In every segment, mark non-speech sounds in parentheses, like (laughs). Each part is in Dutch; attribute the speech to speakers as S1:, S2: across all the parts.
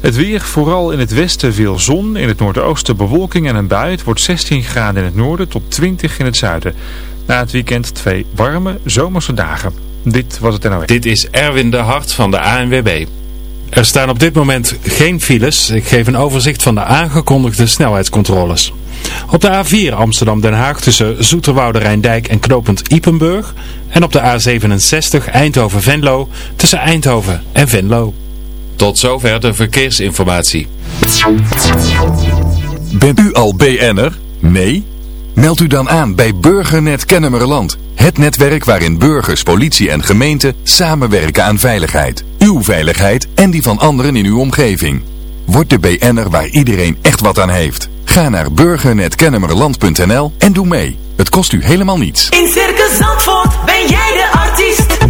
S1: Het weer, vooral in het westen veel zon, in het noordoosten bewolking en een bui. Het wordt 16 graden in het noorden tot 20 in het zuiden. Na het weekend twee warme zomerse dagen. Dit was het NOS.
S2: Dit is Erwin de Hart van de ANWB. Er staan op dit moment geen files. Ik geef een overzicht van de aangekondigde snelheidscontroles. Op de A4 Amsterdam-Den Haag tussen Zoeterwoude Rijndijk en Knopend Ipenburg. En op de A67 Eindhoven-Venlo tussen Eindhoven en Venlo. Tot zover de verkeersinformatie.
S3: Bent u al BN'er? Nee? Meld u dan aan bij Burgernet Kennemerland. Het netwerk waarin burgers, politie en gemeente samenwerken aan veiligheid. Uw veiligheid en die van anderen in uw omgeving. Word de BN'er waar iedereen echt wat aan heeft. Ga naar burgernetkennemerland.nl en doe mee. Het kost u helemaal niets.
S4: In Circus Zandvoort ben jij de artiest.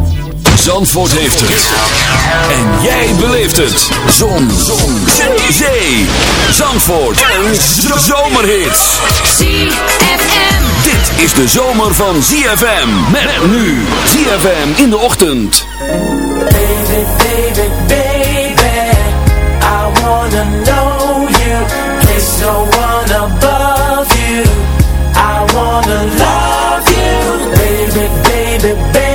S5: Zandvoort heeft het. En jij beleeft het. Zon. Zon. Zee. Zee. Zandvoort. Een zomerhit.
S6: ZFM.
S5: Dit is de zomer van ZFM. Met nu. ZFM in de ochtend.
S4: Baby, baby, baby. I wanna know you. There's no one above you. I wanna love you. Baby, baby, baby.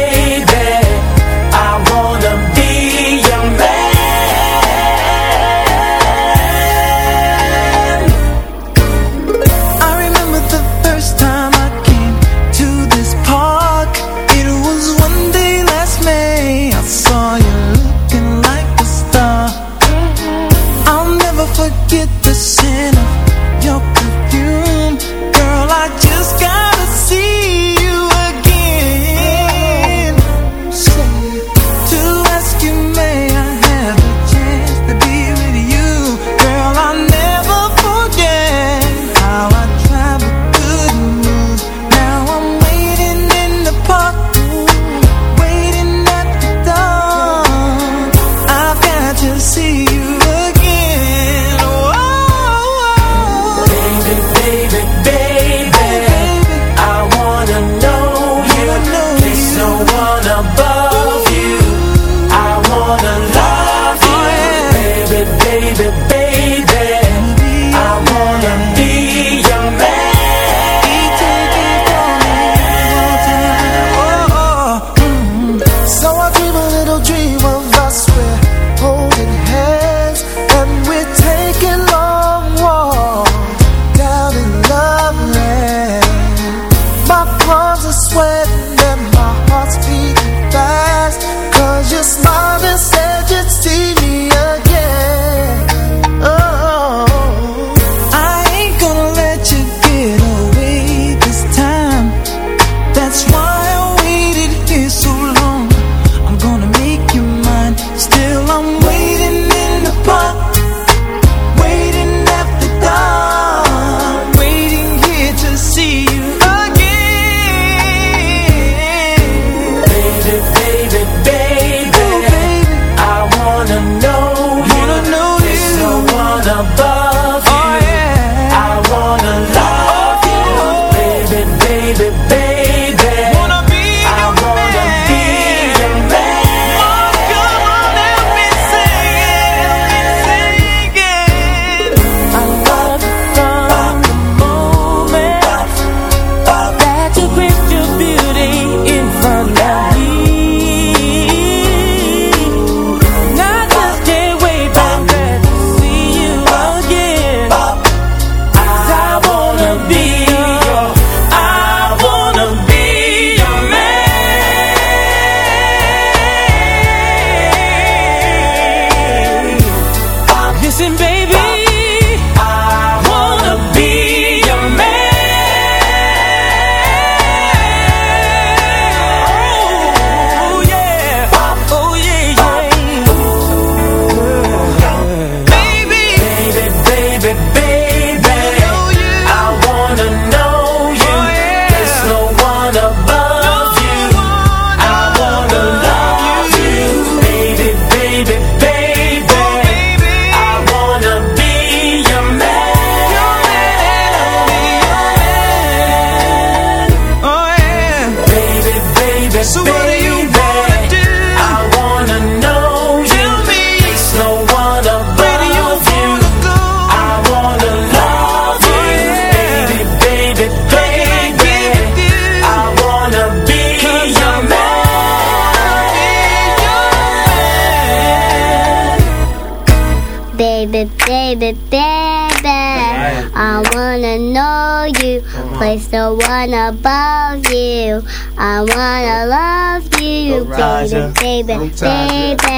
S7: Place the one above you. I wanna love you, baby, baby, baby. I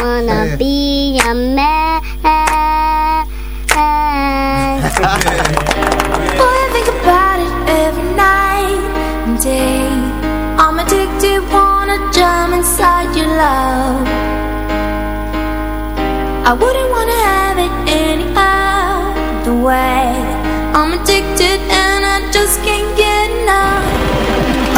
S7: wanna be a man. (laughs)
S8: Boy, I think about it every night and day. I'm addicted, wanna jump inside your love. I wouldn't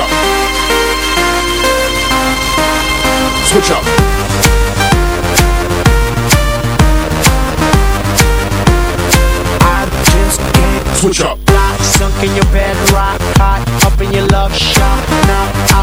S9: up. Switch up.
S10: I just can't
S9: Switch up.
S10: Lock, sunk in your bed, rock hot, up in your love shot.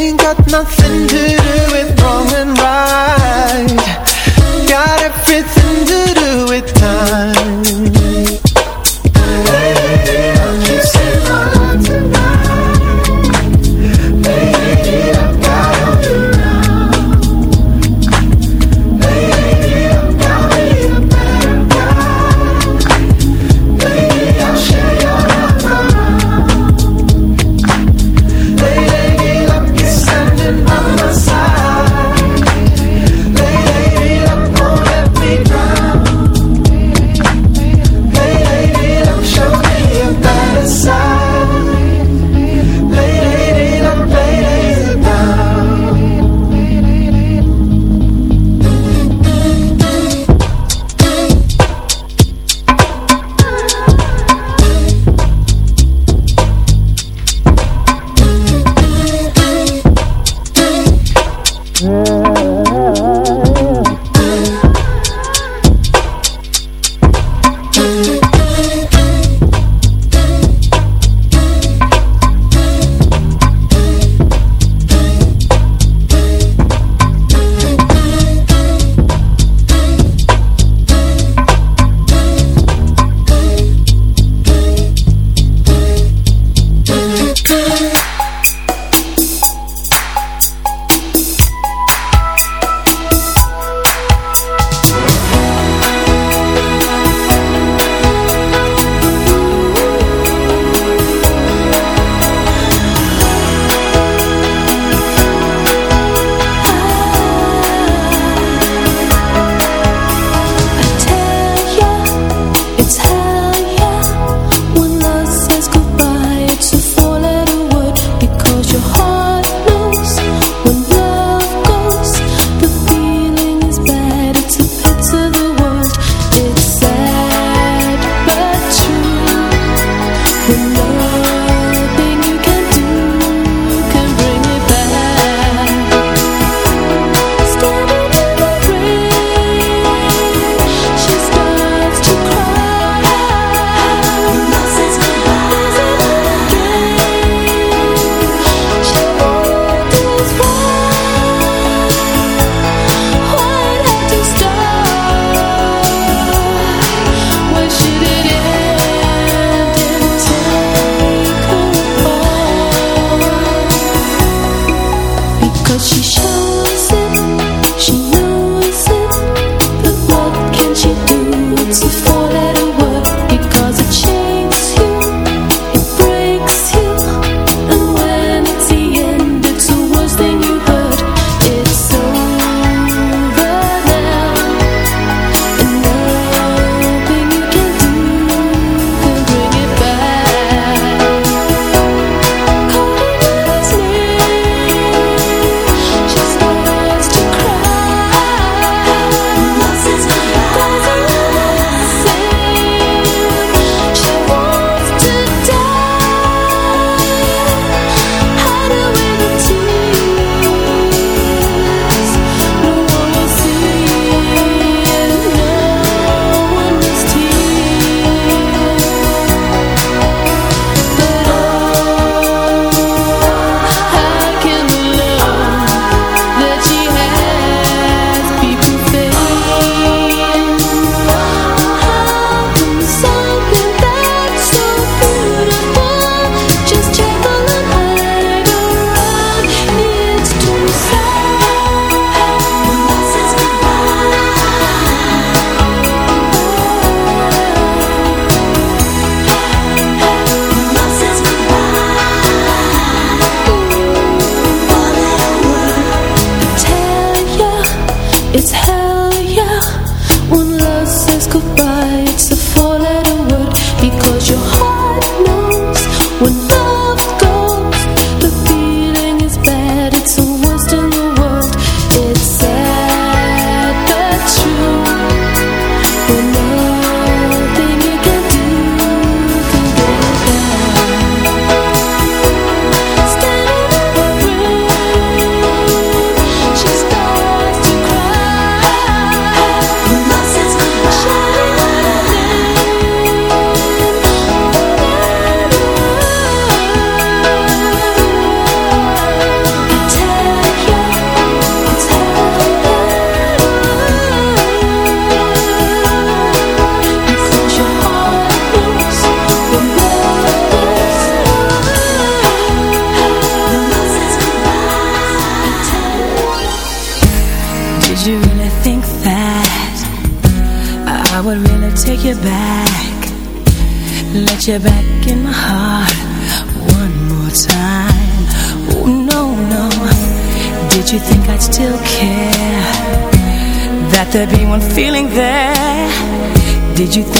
S11: ain't
S8: got nothing to do with wrong and right. Got everything to do with time.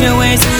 S8: your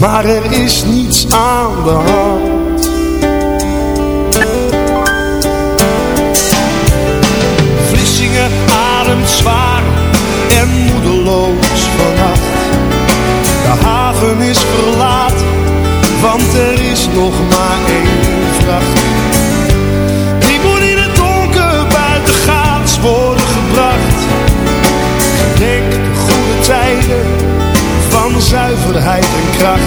S12: Maar er is niets aan de hand. Vlissingen ademt zwaar en moedeloos vannacht. De haven is verlaten, want er is nog maar één vracht. Die moet in het donker buitengaats worden gebracht. Denk de goede tijden van zuiverheid en kracht,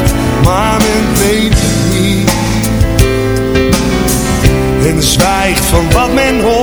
S12: zwijgt van wat men hoort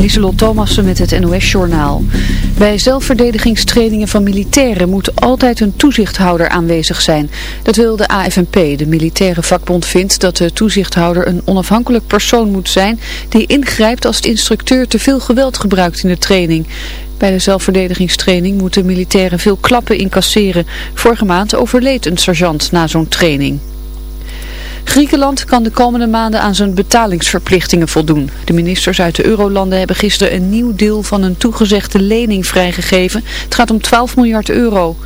S13: Lieselot Thomassen met het NOS-journaal. Bij zelfverdedigingstrainingen van militairen moet altijd een toezichthouder aanwezig zijn. Dat wil de AFNP. De militaire vakbond vindt dat de toezichthouder een onafhankelijk persoon moet zijn... die ingrijpt als de instructeur te veel geweld gebruikt in de training. Bij de zelfverdedigingstraining moeten militairen veel klappen incasseren. Vorige maand overleed een sergeant na zo'n training. Griekenland kan de komende maanden aan zijn betalingsverplichtingen voldoen. De ministers uit de eurolanden hebben gisteren een nieuw deel van een toegezegde lening vrijgegeven. Het gaat om 12 miljard euro.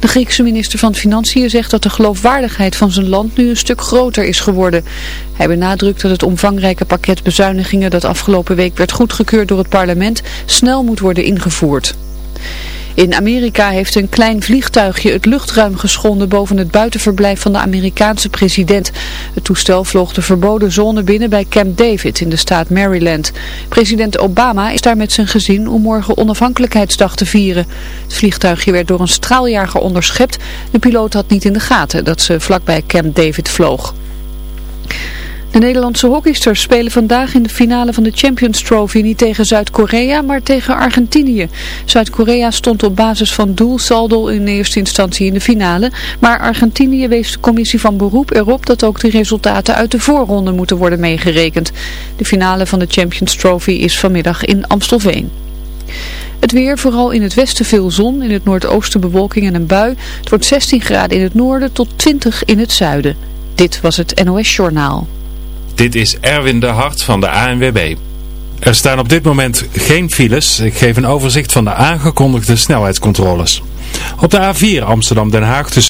S13: De Griekse minister van Financiën zegt dat de geloofwaardigheid van zijn land nu een stuk groter is geworden. Hij benadrukt dat het omvangrijke pakket bezuinigingen dat afgelopen week werd goedgekeurd door het parlement snel moet worden ingevoerd. In Amerika heeft een klein vliegtuigje het luchtruim geschonden boven het buitenverblijf van de Amerikaanse president. Het toestel vloog de verboden zone binnen bij Camp David in de staat Maryland. President Obama is daar met zijn gezin om morgen onafhankelijkheidsdag te vieren. Het vliegtuigje werd door een straaljager onderschept. De piloot had niet in de gaten dat ze vlakbij Camp David vloog. De Nederlandse hockeysters spelen vandaag in de finale van de Champions Trophy niet tegen Zuid-Korea, maar tegen Argentinië. Zuid-Korea stond op basis van doelsaldo in eerste instantie in de finale, maar Argentinië wees de commissie van beroep erop dat ook de resultaten uit de voorronde moeten worden meegerekend. De finale van de Champions Trophy is vanmiddag in Amstelveen. Het weer, vooral in het westen veel zon, in het noordoosten bewolking en een bui. Het wordt 16 graden in het noorden tot 20 in het zuiden. Dit was het NOS Journaal.
S2: Dit is Erwin de Hart van de ANWB. Er staan op dit moment geen files. Ik geef een overzicht van de aangekondigde snelheidscontroles. Op de A4 Amsterdam-Den Haag tussen